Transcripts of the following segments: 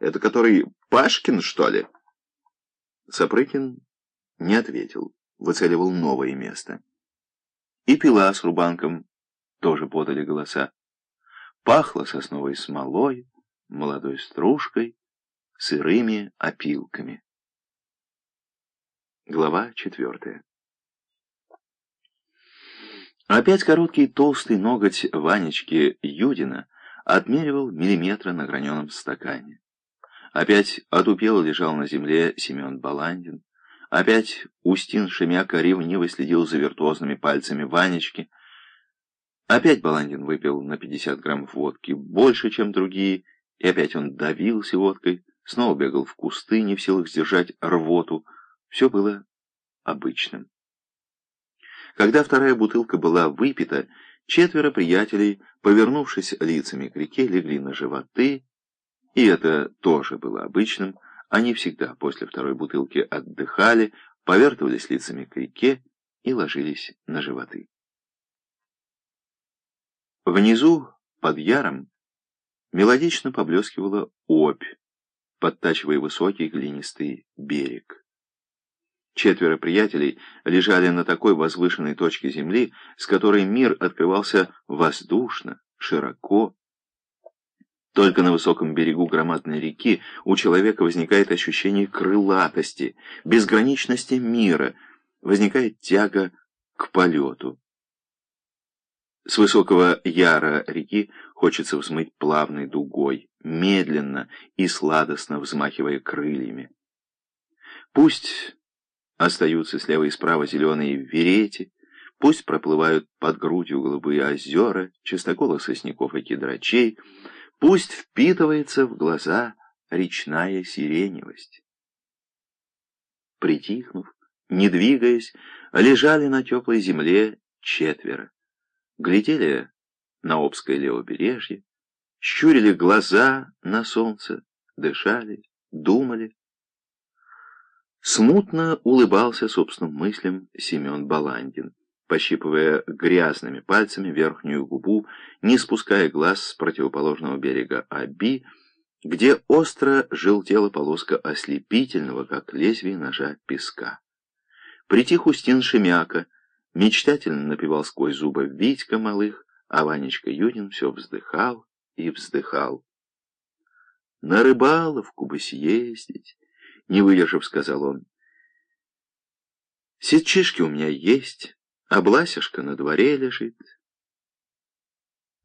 Это который Пашкин, что ли?» Сапрыкин не ответил, выцеливал новое место. И пила с рубанком тоже подали голоса. Пахло сосновой смолой, молодой стружкой, сырыми опилками. Глава четвертая. Опять короткий толстый ноготь Ванечки Юдина отмеривал миллиметры на граненом стакане. Опять отупело лежал на земле Семен Баландин. Опять Устин Шемяка ревниво следил за виртуозными пальцами Ванечки. Опять Баландин выпил на 50 граммов водки больше, чем другие, и опять он давился водкой, снова бегал в кусты, не в силах сдержать рвоту. Все было обычным. Когда вторая бутылка была выпита, четверо приятелей, повернувшись лицами к реке, легли на животы, и это тоже было обычным. Они всегда после второй бутылки отдыхали, повертывались лицами к реке и ложились на животы. Внизу, под яром, мелодично поблескивала опь, подтачивая высокий глинистый берег. Четверо приятелей лежали на такой возвышенной точке земли, с которой мир открывался воздушно, широко. Только на высоком берегу громадной реки у человека возникает ощущение крылатости, безграничности мира, возникает тяга к полету. С высокого яра реки хочется взмыть плавной дугой, медленно и сладостно взмахивая крыльями. Пусть Остаются слева и справа зеленые верети, пусть проплывают под грудью голубые озера, чистокола сосняков и кедрачей, пусть впитывается в глаза речная сиреневость. Притихнув, не двигаясь, лежали на теплой земле четверо. Глядели на Обское левобережье, щурили глаза на солнце, дышали, думали. Смутно улыбался собственным мыслям Семен Баландин, пощипывая грязными пальцами верхнюю губу, не спуская глаз с противоположного берега Аби, где остро желтела полоска ослепительного, как лезвие ножа, песка. Притих Устин Шемяка, мечтательно напевал сквозь зубы Витька Малых, а Ванечка Юдин все вздыхал и вздыхал. На рыбаловку бы съездить, не выдержав, сказал он. Сетчишки у меня есть, а Бласюшка на дворе лежит.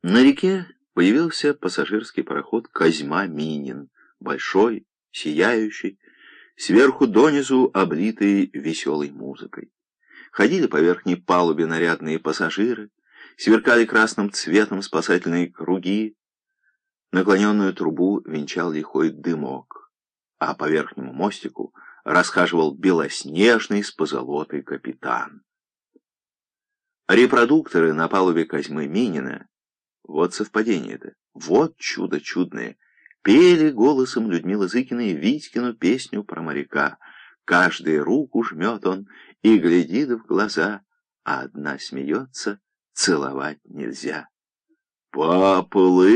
На реке появился пассажирский пароход «Козьма Минин», большой, сияющий, сверху донизу облитый веселой музыкой. Ходили по верхней палубе нарядные пассажиры, сверкали красным цветом спасательные круги, наклоненную трубу венчал лихой дымок а по верхнему мостику расхаживал белоснежный с позолотой капитан. Репродукторы на палубе Козьмы Минина, вот совпадение это, вот чудо чудное, пели голосом Людмилы Зыкиной Витькину песню про моряка. Каждый руку жмет он и глядит в глаза, а одна смеется, целовать нельзя. «Поплыл!»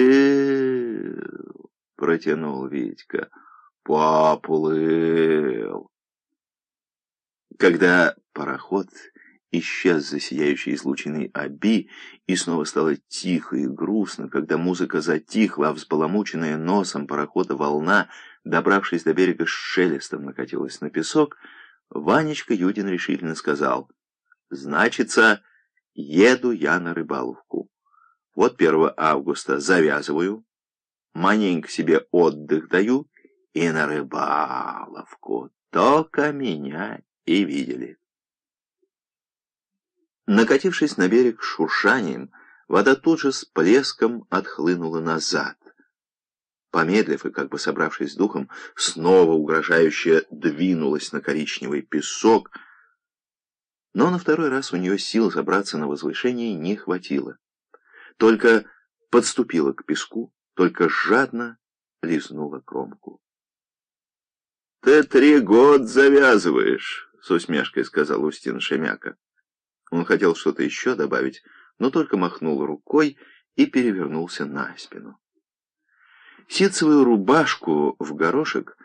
— протянул Витька. Поплыл. Когда пароход исчез за сияющей излучиной Аби, и снова стало тихо и грустно, когда музыка затихла, а взбаламученная носом парохода волна, добравшись до берега с шелестом, накатилась на песок, Ванечка Юдин решительно сказал, «Значится, еду я на рыбаловку. Вот 1 августа завязываю, маненько себе отдых даю, и на рыбаловку. Только меня и видели. Накатившись на берег шуршанием, вода тут же с плеском отхлынула назад. Помедлив и как бы собравшись с духом, снова угрожающе двинулась на коричневый песок, но на второй раз у нее сил забраться на возвышение не хватило. Только подступила к песку, только жадно лизнула кромку. «Ты три год завязываешь», — с усмешкой сказал Устин Шемяка. Он хотел что-то еще добавить, но только махнул рукой и перевернулся на спину. Ситцевую рубашку в горошек